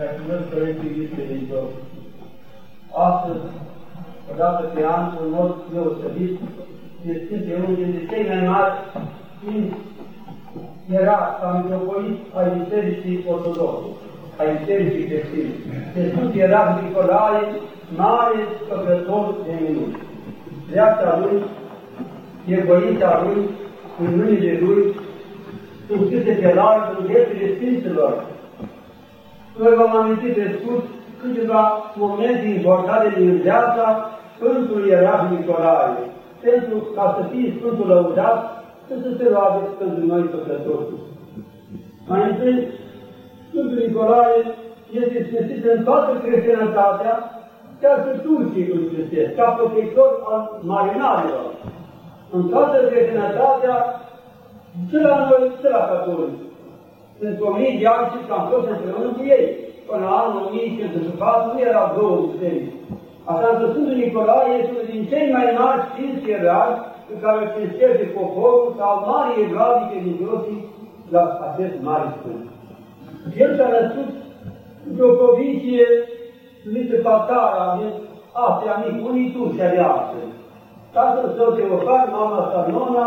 Mulțumesc, Părinte Iubită Astăzi, odată pe an, în mod deosebit, este unul dintre cei mai mari fiind era ca metropolit ai Bisericii Ortodoxe, ai Bisericii Creștine. Sfânt era Nicolae, mare făcător de minuni. Viața lui, egoința lui, în mâinile lui, sunt scrise pe larg în viețile Sfinților. Noi v-am amintit de scurt câteva momente importante din viața Sfântul Ierarh Nicolae, pentru ca să fie Sfântul lăudat, să se roage pentru noi păcători. Mai întâi, Sfântul Nicolae este sfințit în toată creștinătatea, chiar și turcii îl sfințesc, ca protector al marinarilor. În toată creștinătatea, ce la noi, ce la catolici. Sunt o mii de ani și cam toți împreună cu ei. Până la anul 1504 nu erau două biserici. Așa că Sfântul Nicolae este unul din cei mai mari sfinți erari pe care îl cinstește poporul sau mari evradi religioși la acest mare sfânt. El s-a născut de o provincie numită Patara, din Asia Mică, unii turci de astăzi. Tatăl său Teofar, mama sa Nona,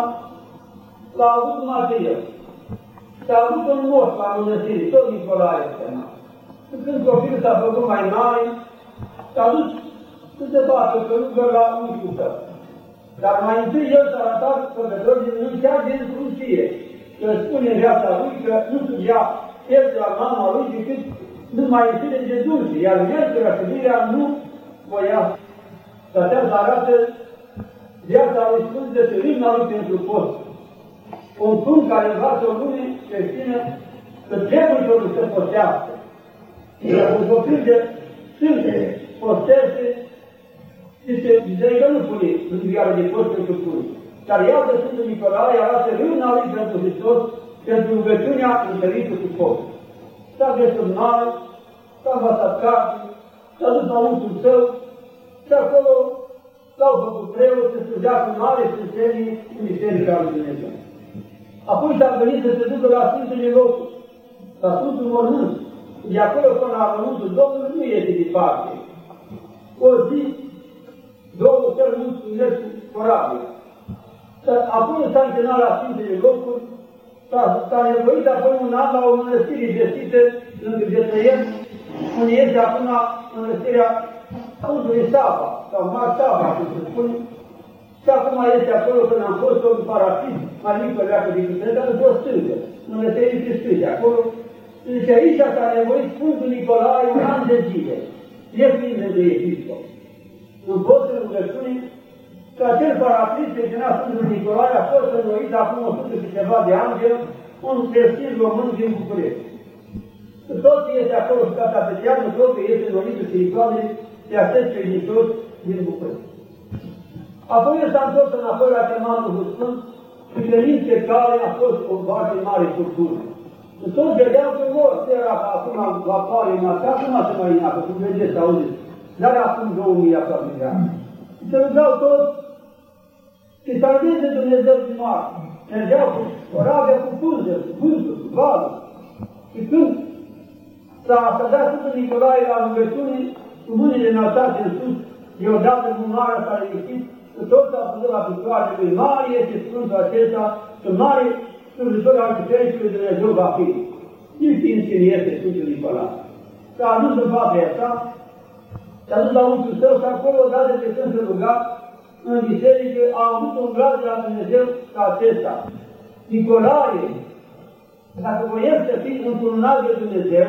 l-a avut numai pe el. S-a avut un moș la mănăstire, tot Nicolae chema. Când copilul s-a făcut mai mare, s-a dus să se bată călugăr la unchiul său. Dar mai întâi el s-a arătat păcător din nu chiar din crucie. Că spune în viața lui că nu studia el de la mama lui decât numai ieșire de dulce, iar el că la nu voia. Stătea să arată viața lui Sfânt de rimna lui pentru post. Un punct care învață o lume creștină că trebuie să se postească. Iar un copil de sfânte postește Zice, biserica nu pune înviare de post pentru pune. Dar iată Sfântul Nicolae arată râna lui pentru Hristos pentru rugăciunea întărită cu post. S-a desurnat, s-a învățat carte, s-a dus la unchiul său și acolo s-au făcut preot să slujea cu mare sfințenie în Biserica lui Dumnezeu. Apoi s-a venit să se ducă la Sfântele locuri, la Sfântul Mormânt. De acolo până la Mormântul Domnului nu este departe. O zi două țări mulți merg cu corabia. Apoi s-a închinat la Sfintele locuri, s-a nevoit apoi un an la o mănăstire găsită lângă Betleem, unde este acum mănăstirea Sfântului Saba, sau Mar Saba, cum se spune, și acum este acolo când am fost un parafin, mai mică leacă de câte, dar într-o stângă, mănăstirii pe stânge, acolo. Deci aici s-a nevoit Sfântul Nicolae un an de zile, e fiind de episcop în postul rugăciunii că acel paraclis pe cinea Sfântul Nicolae a fost înnoit acum 100 și ceva de ani de un creștin român din București. Tot este acolo și Casa Petrianu, tot este înnoitul spirituale de acest credincios din București. Apoi s-a întors înapoi la Chematul Sfânt și venind pe care a fost o foarte mare cultură. Toți vedeau că vor, era acum vapoare, acum se mai neacă, cum vedeți, auziți. Dar acum 2000 aproape de ani. Se rugau toți să salveze Dumnezeu din moarte. Mergeau cu corabia, cu pânză, cu vântul, cu valul. Și când s-a așezat Sfântul Nicolae la rugăciune, cu mâinile înălțate în sus, deodată cu marea s-a ridicat, că tot s-a pus la picioare lui mare este Sfântul acesta, că mare slujitor al Bisericii lui Dumnezeu va fi. Nu știind cine este Sfântul Nicolae. S-a adus în faptul asta, S-a dus la unchiul său și acolo, odată ce sunt rugat, în biserică, a avut un grad de la Dumnezeu ca acesta. Nicolae, dacă voiesc să fii într-un de Dumnezeu,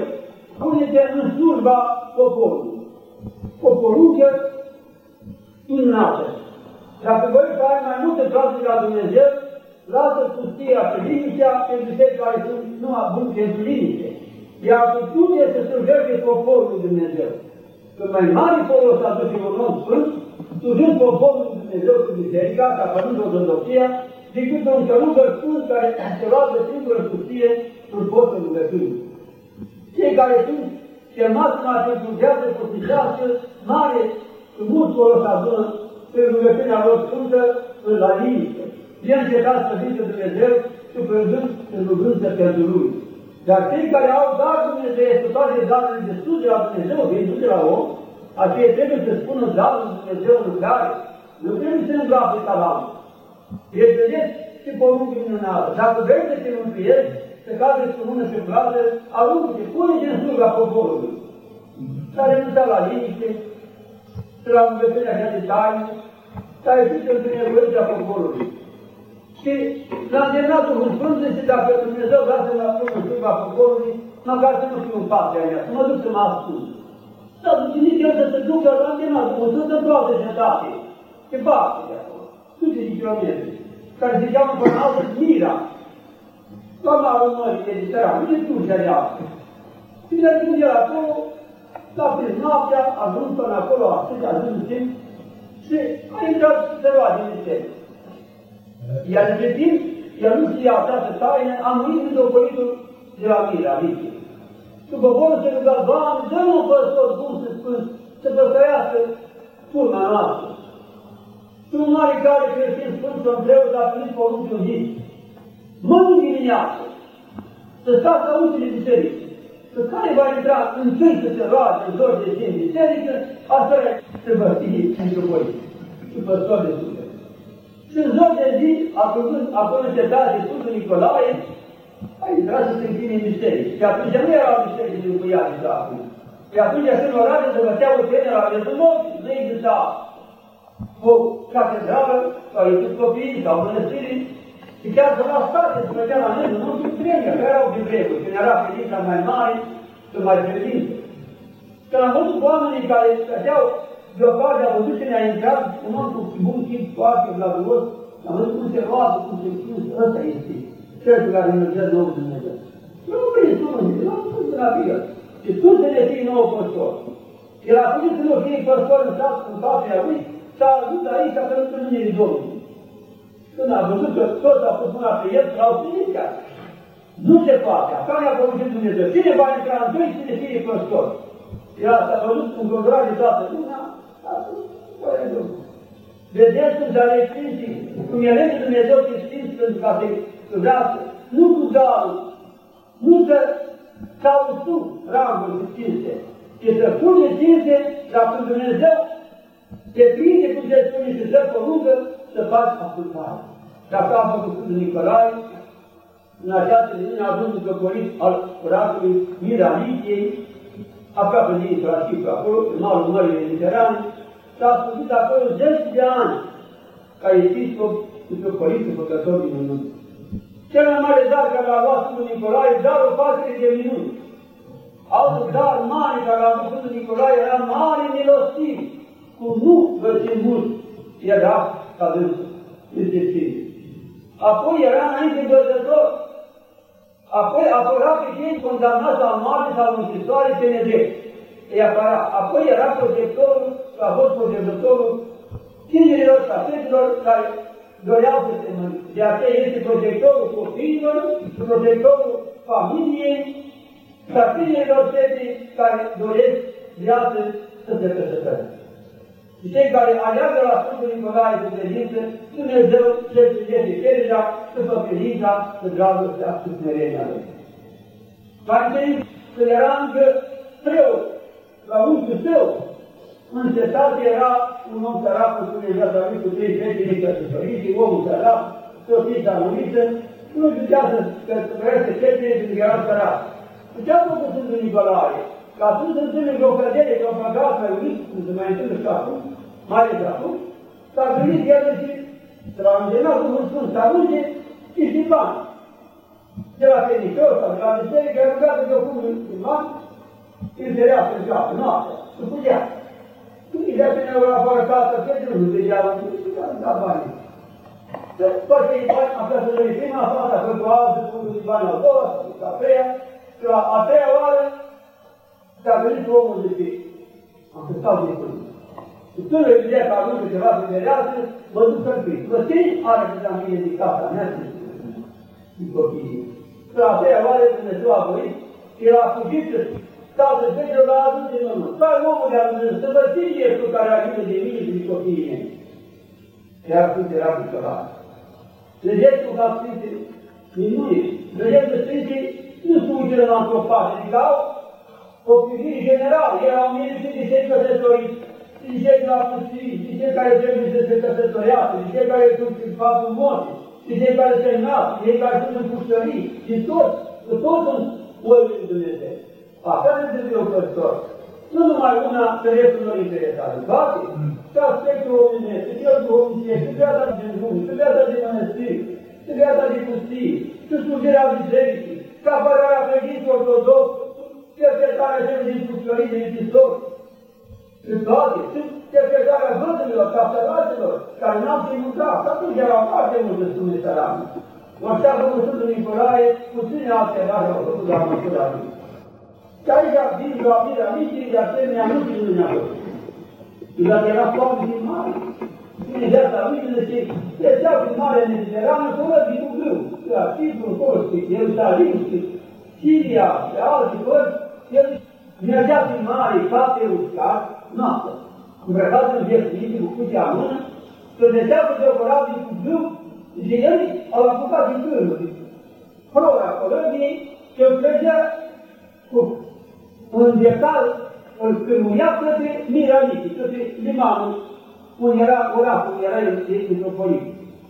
pune-te în slujba poporului. Poporul că tu nasă. Dacă voi să ai mai multe clase de la Dumnezeu, lasă pustia și liniștea pentru cei care sunt numai buni pentru liniște. Iar tu trebuie să slujești poporul lui Dumnezeu. Că mai mare folos aduce un om sfânt, slujând poporul lui Dumnezeu cu biserica, ca părând o zădăcia, decât un călugăr sfânt care se roagă singur în pustie în postul rugăciunii. Cei care sunt chemați în această viață păstișească, mare, cu mult folos adună pe rugăciunea lor sfântă în la liniște. Fie încercat să zice Dumnezeu și prânzând în rugânță pentru Lui. Dar cei care au dat Dumnezeu, cu toate darurile de sus de la Dumnezeu, vin de la om, aceea trebuie să spună darul Dumnezeu în care nu trebuie să îngroape talantul. Deci vedeți ce poruncă minunată. Dacă vrei să te mântuiești, să cazi cu mână și plată, aruncă-te, pune-te în sluga poporului. S-a renunțat la liniște, să la învățării așa de taină, s-a ieșit în binevoința poporului. Și la îndemnatul un Sfânt zice, dacă Dumnezeu vrea să mă pun în sluga poporului, măcar să nu fiu în partea mea, să mă duc să mă ascund. S-a dus nici el să se ducă la îndemnatul un Sfânt în toată cetate. Ce parte de acolo? Sute de kilometri. Care se cheamă până altă Mira. Doamna Românie, de țăra, nu e Turcia de astăzi. Și de când era acolo, s-a prins noaptea, a ajuns până acolo, atât, a ajuns timp, și a intrat să roade în biserică. Iar de timp, el nu știa această taină, a murit în dopăritul de la Mira, Lichie. Și poporul se ruga, Doamne, dă-mă un păstor bun să spun, să păstărească turma noastră. Și un mare care creștin spun să împreună a primit poruncul zi. Mâine dimineață, să stați la ușile biserică. Că care va intra în cei să se roage în zor de zi în biserică, asta e să vă fie pentru voi și păstor de suflet. Și în zor de zi, acolo, acolo cetate de Sfântul Nicolae, a intrat să se închine în biserică. Și atunci nu era o biserică de cuia de acum. Și atunci când orașe se băteau tine la rezumot, nu exista o catedrală, sau episcopii, sau mănăstiri, și chiar să la state, să mergea la mână, nu știu trenia, că erau bibreguri, când era credința mai mare, să mai credință. Când am văzut oamenii care stăteau de o parte, am văzut că ne-a intrat un om cu bun chip foarte vladuros, am văzut cum se roagă, cum se încins, ăsta este cel pe care ne dă Domnul Dumnezeu. Nu nu vrei să nu nu am spus la Biblie. Și tu să ne fii nou păstor. El a spus să nu fie păstor în, în patria lui, s-a adus aici să nu întâlnire Domnului. Când a văzut că toți au pus mâna pe el, l-au ținut chiar. Nu se poate. Așa ne-a poruncit Dumnezeu. Cine va intra în doi, cine fie păstor? El s-a văzut în de toată lumea, a spus, păi, Vedeți cum s-a Sfinții, cum e lege Dumnezeu pe Sfinți pentru ca să vrea să, nu cu darul, nu să cauți tu rangul de cinste, ci să pune cinste, dar când Dumnezeu te prinde, cum se spune, și să poruncă, să faci ascultare. Și așa a făcut Sfântul Nicolae, în această zi a avut un căporit al oracolului Mira Lichiei, aproape de intra Cipru, acolo, în malul Mării Mediterane, s-a spus acolo 10 de ani ca episcop și căporit făcător din minuni. Cel mai mare dar care l-a luat Sfântul Nicolae, darul patrii de minuni. Altul dar mare care l-a avut Sfântul Nicolae era mare milostiv, cum nu găsim mult, era ca dânsul, este ține. Apoi era înainte văzător, apoi apăra pe cei condamnați la moarte sau în închisoare pe nedrept. Îi apăra. Apoi era protectorul, a fost protectorul tinerilor și a fetelor care doreau să se mănânce. De aceea este protectorul copiilor, protectorul familiei, și a tinerilor fete care doresc viață să se căsătorească. Și cei care aleagă la Sfântul Nicolae cu credință, Dumnezeu se plinește cererea după credința, să dragostea și smerenia lui. Mai când era încă preot, la unchiul său, în cetate era un om sărac cu spune viața lui cu trei fete căsătoriți, omul sărac, soția murită, nu putea să căsătorească fetele pentru că era sărac. Și ce a făcut Sfântul Nicolae? Ca atunci să întâlne vreo cădere, vreo păcat mai unit, cum se mai întâmplă și acum, mai de acum, s-a gândit el și să l-a îndemnat Duhul Sfânt să arunce și și bani. De la fericios sau de la biserică, a rugat de o cum în bani, îl zărea pe joacă, noaptea, nu putea. Nu idea pe ne la afară tată, că nu degeaba, nu putea da bani. Toate ei bani, am plecat să prima fată, a făcut o altă, cu bani al doua, sau a treia, și la a treia oară, s-a venit omul de pe, am stau de până. Și când îl vedea că aruncă ceva pe pereață, mă duc să-l prind. Mă, ce are că am mine din casa mea și copiii? Și la a treia oară Dumnezeu a voit, el a fugit stau să fete la adus din urmă. Stai omul de adus, să vă țin tu care a grijă de mine și de copiii mei. Chiar când era piciorat. Vedeți cum a Sfinte minuni. Vedeți că Sfinte nu se uită ducere în antropate, adică au o privire generală, erau mii de cei căsătoriți, din cei de la pustii, din cei care trebuie să se căsătorească, din cei care sunt în fatul morții, din cei care se nasc, din cei care sunt în puștării, din toți, toți sunt oile lui Dumnezeu. Așa ne trebuie o păstor. Nu numai una dreptul lor interesare, toate, și aspectul omenesc, și cel duhovnicesc, și viața de genunchi, și viața de mănăstiri, și viața de pustii, și slujirea bisericii, și apărarea credinței ortodox, cercetarea celor din puștării de închisori, și toate, și cercetarea vădurilor, capteraților, care n-au ținut Și atunci erau foarte multe sume sărane. Ori cu Sfântul Nicolae, puține alte rare au făcut la măsura lui. Și aici vin la mirea micii, de asemenea, nu din Dumnezeu. Și dacă era foarte din mare, din viața lui, zice, treceau din Marea Mediterană, fără din grâu. La Cipru, Costi, Ierusalim, Siria și alte părți, el mergea din mare, foarte uscat, noaptea. Îmbrăcat în vieții, cu cuția în mână, să deseau pe o corabie cu grâu, și el au apucat din grâu, prora colăbii, și îl plăgea cu un decal îl cârmuia către Miralitii, către limanul, unde era orașul, unde era el metropolit.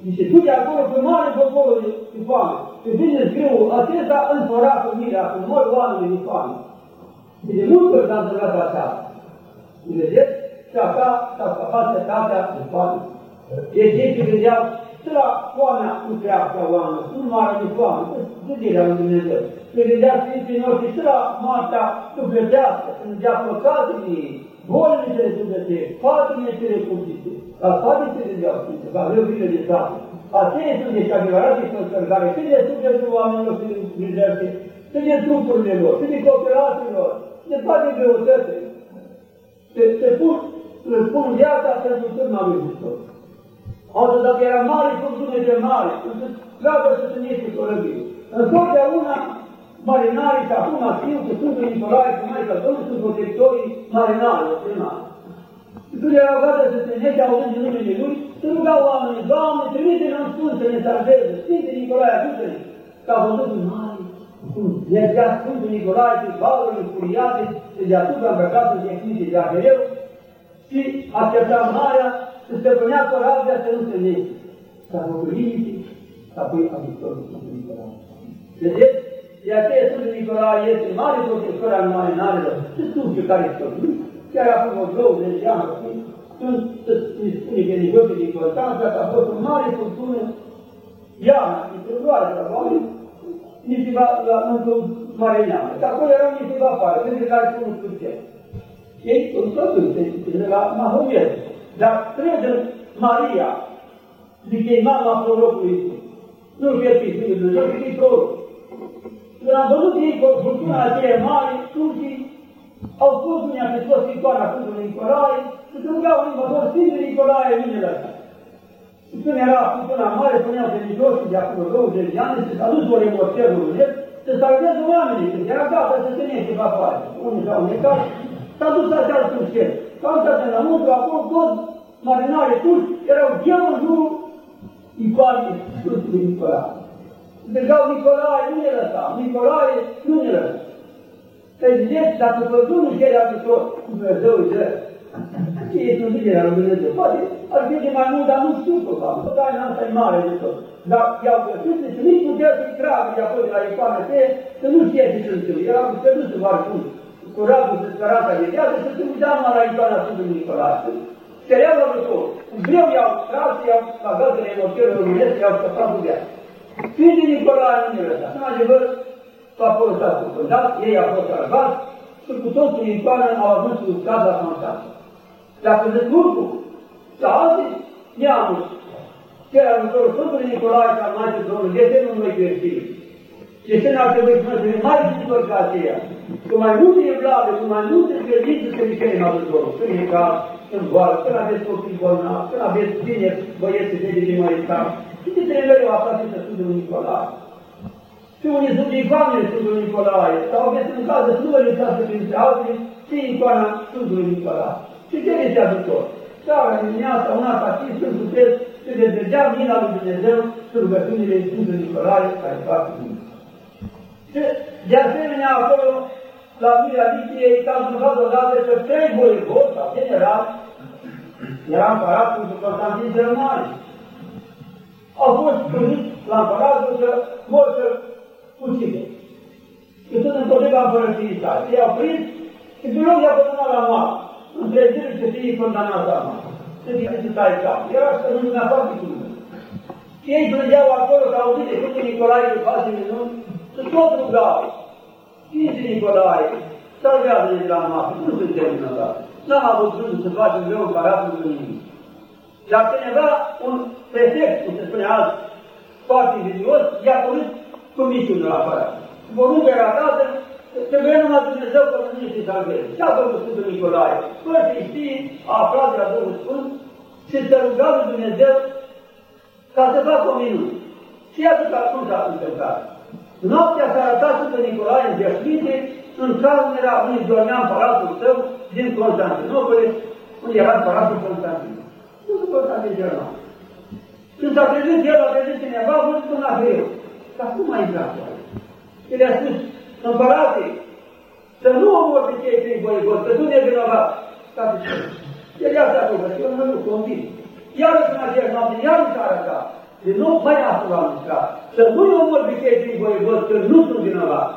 Zice, du-te acolo pe mare poporul de foame, că vine grâul acesta în orașul Mirea, când mor oamenii de foame. Și de mult ori s-a întâmplat așa. Vedeți? Și așa s-a scăpat cetatea de foame. Deci ei se gândeau și la foamea nu treaptă oameni, nu mare de foame, gândirea lui Dumnezeu. Se gândea Sfinții noștri și la moartea sufletească, când dea păcatele ei, bolile cele sufletești, patimile cele cumpite. La toate se gândeau Sfinții, că aveau grijă de toate. Aceia sunt deci adevărate consărgare, și de sufletul oamenilor și de și de trupurile lor, și de cooperațiile lor, de toate greutățile. Se, se pun, se pun viața pentru turma lui Hristos. Altfel, dacă era mare, cum Dumnezeu mare, încât trebuie să se niște corăbiu. Întotdeauna marinarii, și acum știu că Sfântul Nicolae și Maica Domnului sunt protectorii marinarilor primari. Și când erau gata să se nece auzind în numele Lui, să rugau oamenii, Doamne, trimite-ne un Sfânt să ne salveze, Sfinte Nicolae, ajută-ne! Că au văzut un mare, cum mergea Sfântul Nicolae și valurile furiate, se deasupra îmbrăcatul de Eclipse de Ahereu și aștepta marea să stăpânea corabia să nu se nece. S-a făcut liniște, și apoi a victorul Sfântul Nicolae. Vedeți? De aceea Sfântul Nicolae este mare protector al marinarilor. Și studiu care este chiar acum o 20 de ani, sunt, să îi spune că nivelul de importanță, că a fost o mare furtună, iarna, într-o luare la oameni, nici va, la, într-o mare neamă. Că acolo erau niște vapoare, pentru care spun un scârțel. Ei sunt plăcuți, de la Mahomet. Dar trebuie Maria, zice, mama prorocului Iisus. Nu-l vieții Sfântul Dumnezeu, ci proroc. Când am văzut ei cu furtuna aceea mare, turcii au spus unii pe toți icoana Sfântului Nicolae și se rugau în invător Sfântul Nicolae minele astea. Și când era furtuna mare, puneau credincioșii de acolo 20 de ani și s-a dus o remorcerul în el să salveze oamenii, când era gata să se nece vapoare. Unii s-au necat, s-a dus la cealaltă în cer. S-au uitat înăuntru, acolo toți marinarii turci erau gheam în jurul icoanei Sfântului Nicolae. Strigau Nicolae, nu ne lăsa, Nicolae, nu ne lăsa. Păi ziceți, dacă Pădul nu cere ajutor, Dumnezeu îi dă. Ce este un zice la Dumnezeu? Poate ar fi mai mult, dar nu știu probabil. Dar n-am e mare de tot. Dar i-au găsit și nici nu putea să-i tragă de acolo de la icoană aceea, să nu știe ce se întâmplă. Era cu se oarecum, cu radul de speranța de viață, să se uita numai la icoana Sfântului Nicolae. Cereau ajutor. Greu i-au tras, i-au agat de emoțiile românesc, i-au scăpat cu viață. Sfântul Nicolae nu ne lăsa. În adevăr, s-a fost ascultat, ei au fost salvați și cu totul în icoană au ajuns cu casa fantastă. Dacă de turcul și alții neamuri, chiar ajutorul Sfântului Nicolae ca mai de Domnul, de ce nu noi greșim? De ce n-ar trebui să fim mai vizitori ca aceea? Cu mai multe evlave, cu mai multe credințe să ne cerem ajutorul. Când e ca în boală, când aveți copii bolnavi, când aveți tineri băieți de de mai Și ce trebuie mereu aflați să Sfântul Nicolae? Și unii sunt icoanele Sfântului Nicolae, sau aveți în cază să nu vă lăsați printre alții, și icoana Sfântului Nicolae. Și ce este ajutor? Seara, dimineața, una ca și Sfântul Cresc, se dezvegea mila lui Dumnezeu și rugăciunile Sfântului Nicolae care fac bine. De asemenea, acolo, la Mirea Lichiei, s-a întâmplat odată că trei voivodi, sau general, era împăratul cu Constantin cel Mare. Au fost primiți la împăratul că vor să ucide. Și sunt împotriva împărăției sale. I-au prins și pe loc i-au condamnat la moarte. Între zile să fie condamnat la moarte. Să fie să tai cap. Era să nu lumea foarte crudă. Și ei plângeau acolo că auzit de Sfântul Nicolae de face minuni, să tot rugau. Sfântul Nicolae, salvează-ne de la moarte, nu suntem vinovați. N-am avut gândul să facem greu împăratul cu nimic. Dar cineva, un prefect, cum se spune azi, foarte invidios, i-a părut cu misiunea la împărat. Porunca era dată, trebuie numai Dumnezeu că nu se salveze. Ce a făcut Sfântul Nicolae? Fără să știi, a aflat de la Domnul Sfânt și să ruga lui Dumnezeu ca să facă o minune. Și iată că acum s-a întâmplat. Noaptea s-a arătat Sfântul Nicolae în veșminte, în care era unde dormea împăratul său din Constantinopole, unde era împăratul Constantin. Nu se pot să german. Când s-a trezit el, a trezit cineva, a văzut un avion. Dar cum a intrat aici? Și le-a spus, împărate, să nu omori pe cei trei voivod, că tu ne vinovat. Ca de ce? El ia stat acolo, și eu nu convin. Iarăși în aceeași noapte, iarăși a arătat. De nou, mai asta l-am mișcat. Să nu-i omori pe cei trei voivod, că nu sunt vinovat.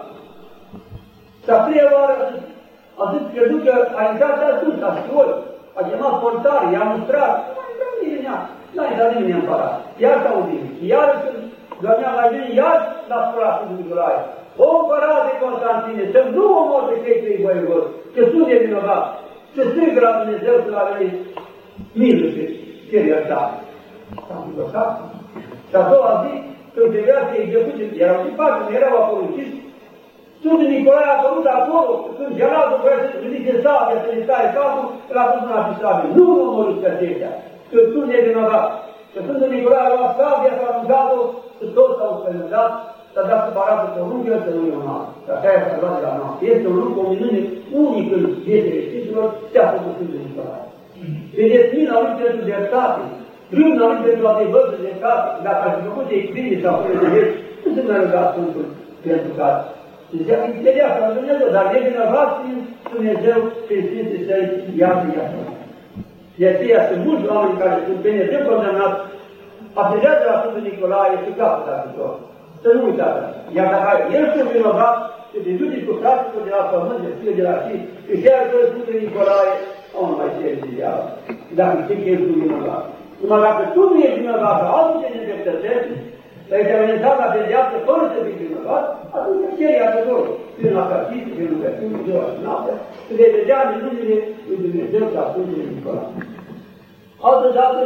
Și a treia oară a zis, crezut că a intrat de sus, a scos, a chemat portare, i-a mustrat. Nu a intrat nimeni, n-a intrat nimeni în parat. Iar s-a auzit. Iarăși când dormea mai bine, iar l-a spurat în Nicolae. O împărate Constantine, să nu omor de cei trei voievod, că tu de vinovat, să strigă la Dumnezeu să la venit milă pe ce iertare. S-a învățat. Și a doua zi, când trebuia să execute, erau și patru, erau acolo uciși, Sfântul Nicolae a făcut acolo, când geladul vrea să ridice sabia, să-i stai capul, l-a pus în sabie. Nu mă omorâți pe aceștia, că tu ne vinovat. Că Sfântul Nicolae a luat sabia, s-a aruncat-o, și toți s-au sperimentat, s-a dat separat pe poruncă să nu e un alt. Și așa e salvat de la noastră. Este un lucru, o minune unică în vieții creștinilor, ce a făcut Sfântul Nicolae. Vedeți, mine au lui pentru dreptate, rând au lui pentru adevăr de dreptate, dacă ar fi făcut de extreme sau fără de vieți, nu se mai ruga Sfântul pentru ca Zicea, înțelegea că Dumnezeu, dar e vinovat fiind Dumnezeu prin Sfinții Săi, iată, iată. De aceea sunt mulți oameni care sunt Dumnezeu condamnați, apelează la Sfântul Nicolae și capă de ajutor. Să nu uitați. Iar dacă el sunt vinovat, și te duci cu frații de la pământ, de fie de la și, și chiar că Sfântul Nicolae, o, nu mai știe de diavol. Dacă știi că ești vinovat. Numai dacă tu nu ești vinovat, altul te nedreptățești, să te amenințat la pedeapsă fără să fii vinovat, atunci ce e ajutor? Prin la capit, prin rugăciune, ziua și noaptea, să le vedea minunile lui Dumnezeu și Sfântului Nicolae. Altă dată,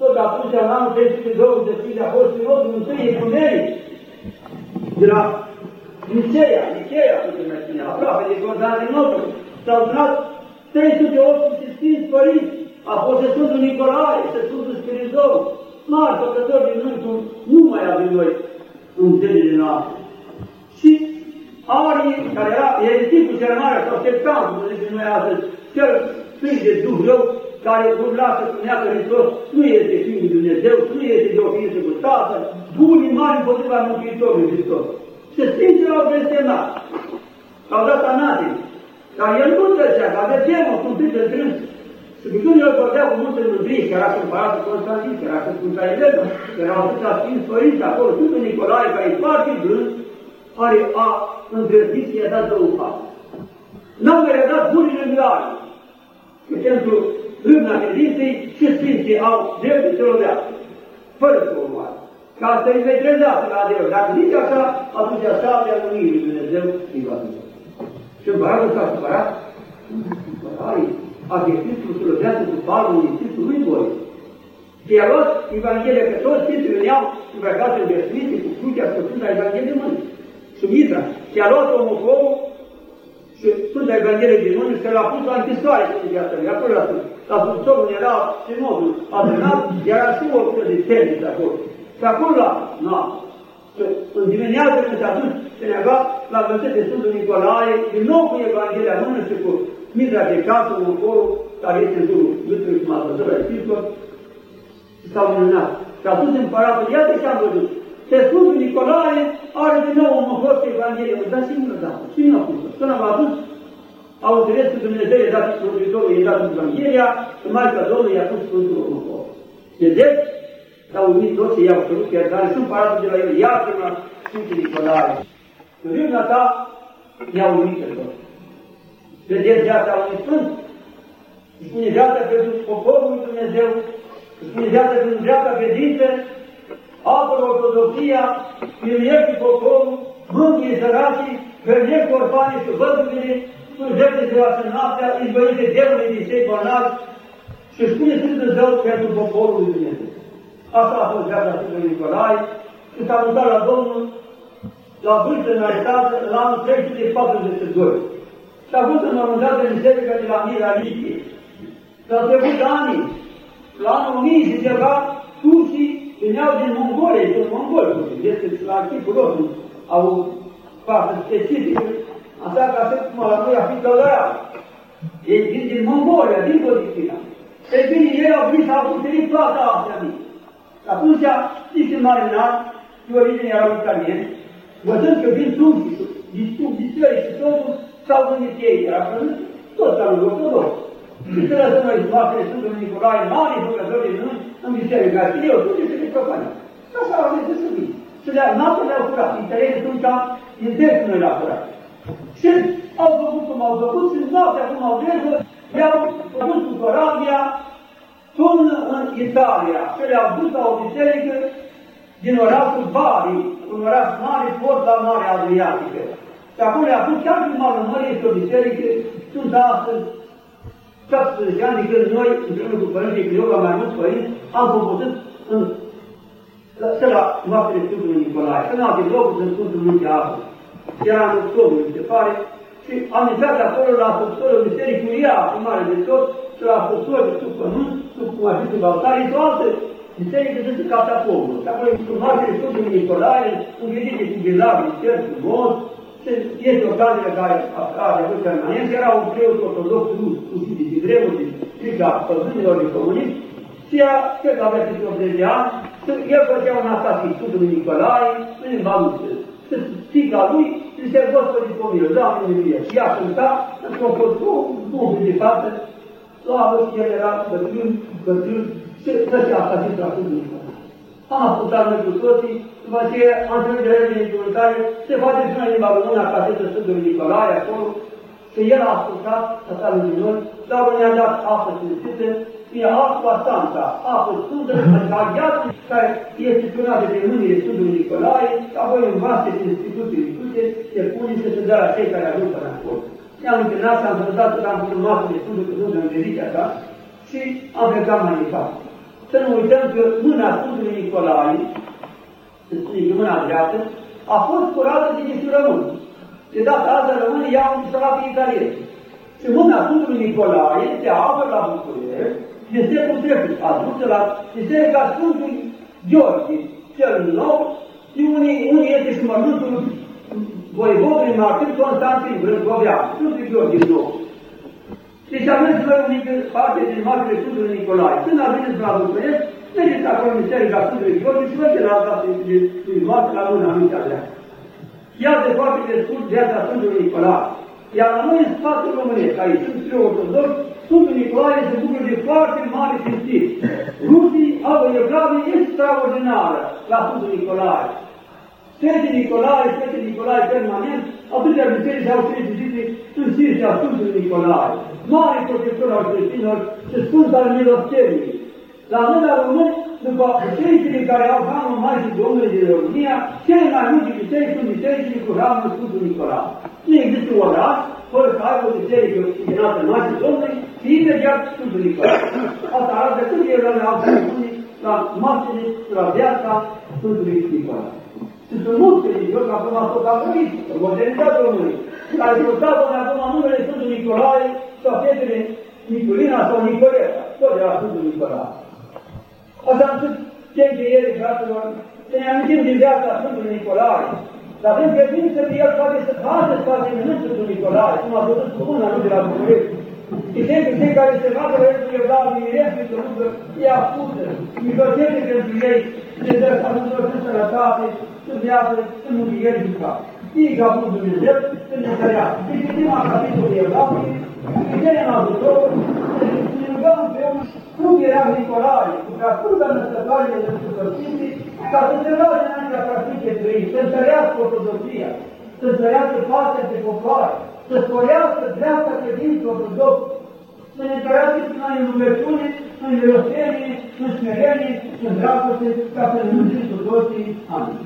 tot atunci, în anul 325, a fost pilotul întâi ecumenic de la Niceea, Niceea, cum se numește, aproape de Constantinopol. S-au adunat 385 părinți, a fost de Sfântul Nicolae, de Sfântul Spirizou, mari făcători din Mântul, nu mai avem noi în zilele noastre. Și arii, care era ereticul cel mare, sau septantul, cum zicem noi astăzi, cel plin de Duh rău, care urla să spunea că Hristos nu este Fiul Dumnezeu, nu este de o ființă cu Tatăl, bunii mari împotriva Mântuitorului Hristos. Se sfințe la o desemnat, l-au dat anatemi, dar el nu trecea, că avea temă, cum în trâns, și când el vorbea cu multe mândrie, că era împăratul Constantin, că era Sfânta Elena, că erau atâția sfinți părinți acolo, Sfântul Nicolae, care e foarte blând, are a îndrăzit și i-a dat două fapte. N-am mai dat burile în mare, că pentru râmna credinței și sfinții au dreptul să lovească, fără să o omoare. Ca să-i vetrezească la adevăr. Dacă zice așa, atunci așa le-a lui Dumnezeu îi va duce. Și împăratul s-a supărat, a găsit să slujească cu palmul Iisusului lui voi. Și a luat Evanghelia, că toți Sfinții veneau îmbrăcați în vesminte, cu crucea Sfânta Evanghelie de mână, sub Itra. Și a luat omofobul și Sfânta Evanghelie de mână și l-a pus la închisoare cu viața lui, acolo la sus. La subsolul era sinodul adrenat, era și o de tenis acolo. Și acolo la noapte. În dimineață când s-a dus cineva, l-a văzut de Sfântul Nicolae, din nou cu Evanghelia în mână și cu Mitra de casă, un coro, care este în jurul Duhului cum a văzut la Episcop, și s-au minunat. Și atunci împăratul, iată ce am văzut. pe Sfântul Nicolae are din nou un fost Evanghelie, dar singură dată. Cine a spus? Când am adus, au înțeles că Dumnezeu i-a dat Mântuitorul, i-a dat Evanghelia, în Maica Domnului i-a pus Sfântul Următor. Vedeți? S-au unit toți și i-au cerut iertare, sunt paratul de la el, iartă-mă, Sfântul Nicolae. Râna ta i-a unit pe toți. Vedeți viața unui Sfânt? Spune viața pentru poporul lui Dumnezeu, spune viața pentru viața credință, apără ortodoxia, miluiește poporul, mângâie săracii, hrănește orfanii și văduvile, slujește ziua și noaptea, izbăvite demonii din cei bolnavi și spune Sfântul Zău pentru poporul lui Dumnezeu. Asta a fost viața Sfântului Nicolae și s-a mutat la Domnul la vârstă înaintată la anul 342. Și a avut înmormântată în biserica de la Mira Lichie. S-au trecut ani, la anul 1000 și ceva, turcii veneau din Mongolia, sunt mongoli, este la chipul lor, au față specifică, așa că așa cum la noi a fi călărat. Ei vin din Mongolia, din Codicina. Ei bine, ei au venit să au cucerit toată astea mică. Și atunci, niște marinar, de origine erau italieni, văzând că vin turcii, din țări și totul, s-au gândit ei, era văzut, tot s-au gândit, tot. Și să lăsăm noi noastre Sfântul Nicolae, mari jucători în, în biserică, și eu, tu ce se propune. Așa au zis să fie. Și le-au noapte le-au curat, interesul atunci, intern noi le-au curat. Și au făcut cum au făcut și noaptea cum au vrut, le-au făcut cu corabia până în Italia și le-au dus la o biserică din orașul Bari, un oraș mare, port la Marea Adriatică. Și acolo le-a pus chiar în malul mării este o biserică, sunt astăzi 17 ani de când noi, împreună cu părinții, că eu la mai mulți părinți, am propus în să la noaptele Sfântului Nicolae, în alte locuri în Sfântul Munte Apă. Era în octombrie, mi se pare, și am intrat acolo la apostolul bisericii Uriaș, mare de tot, și la apostolul sub pământ, sub cum a zis în Baltare, și o altă biserică sunt catacomul. Și acolo, în noaptele Sfântului Nicolae, învedite cu bilavi, cer frumos, este o cameră care are avut permanent, era un preot ortodox rus, cu de greu, de striga păzânilor de comunism, și ea, cred că avea câte 80 de ani, el făcea un atac Sfântului Nicolae, în limba rusă. Și fica lui, și se văză de pomilă, Doamne miluie. Și ea cânta, într-un fost bun de față, slavă și el era bătrân, bătrân, și să-și atacă Sfântului Nicolae. Am ascultat noi cu toții, după aceea am trimis de legile instrumentare, se face și în limba română, casetă Sfântului Nicolae, acolo, că el a ascultat tătarul din noi, dar ne-a dat apă sfințită, e aqua santa, apă sfântă, adică aghiatul care este turnată de mâinile Sfântului Nicolae, apoi în vase din instituții licute, se pune să se dea la cei care ajung până acolo. Ne-am întâlnat, am văzut că am putut masă de Sfântul Cuvânt în veriția ta și am plecat mai departe. Să nu uităm că mâna Sfântului Nicolae, să spune că mâna dreaptă, a fost curată de niște români. De data asta rămâne iau un sărat pe italieni. Și mâna Sfântului Nicolae se află la București, este cu trecut, adusă la Biserica Sfântului Gheorghe, cel nou, și unii, unii este și măruntul voievodului Martin Constantin Brâncovean, Sfântul Gheorghe nou. Deci aveți voi o mică parte din Martele Sfântului Nicolae. Când ajungeți la București, mergeți acolo în Biserica Sfântului Gheorghe și mergeți la alta lui Martin la mâna mintea dreaptă. Iată foarte pe scurt viața Sfântului Nicolae. Iar la noi în spațiul românesc, aici sunt trei ortodox, Sfântul Nicolae se bucură de foarte mare cinstit. Rusii au o evlavie extraordinară la Sfântul Nicolae. Sfântul Nicolae, Sfântul Nicolae permanent, atâtea biserici au trei vizite în cinstea Sfântului Nicolae. Mare protector al creștinilor și Sfânt al Milosteniei. La noi la români, după bisericile care au hramul Maicii Domnului din România, cele mai multe biserici sunt bisericile cu hramul Sfântul Nicolae. Nu există un oraș fără să aibă o biserică închidinată Maicii Domnului și imediat Sfântul Nicolae. Asta arată cât de rău au Sfântului la masele și la viața Sfântului Nicolae. Și sunt mulți religioși, acum tot apărut, în modernitatea României, care purtau până acum numele Sfântul Nicolae sau fetele Niculina sau Nicoleta, tot de la Sfântul Nicolae. Asta am spus ce încheiere, fraților, să ne amintim din viața Sfântului Nicolae. Dar avem credință că El poate să facă să face minuni Sfântul Nicolae, cum a văzut cu una nu de la București. Și sempre cei care se facă la El cu Evlavie, Mirescu, să nu ia spusă, microțete pentru ei, de dă Sfântul în sănătate, în viață, în mângâiere și cap. Fie ca Bunul Dumnezeu să ne întărească. Și citim la capitolul Evlavii, Sfințenia în ajutor, să ne rugăm împreună cum era Nicolae, cu prea curga născătoarele de Sfântul ca să se roage înaintea practice trăi, să întărească ortodoxia, să întărească pacea de popoare, să sporească dreapta credință ortodoxă, să ne întărească noi în rugăciune, în milostenie, în smerenie, în dragoste, ca să ne mânjim cu toții. Amin.